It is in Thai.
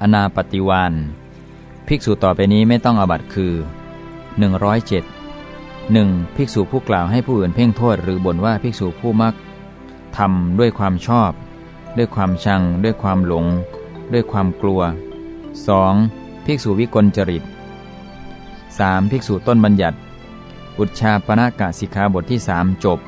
อนาปฏิวานภิกษุต่อไปนี้ไม่ต้องอบัตคือ 107 1. ภิกษุผู้กล่าวให้ผู้อื่นเพ่งโทษ หรือบ่นว่าภิกษุผู้มักทำด้วยความชอบ ด้วยความชัง ด้วยความหลง ด้วยความกลัว 2. ภิกษุวิกลจริต 3. ภิกษุต้นบัญญัติ อุชาปนากะสิกขาบทที่สจบ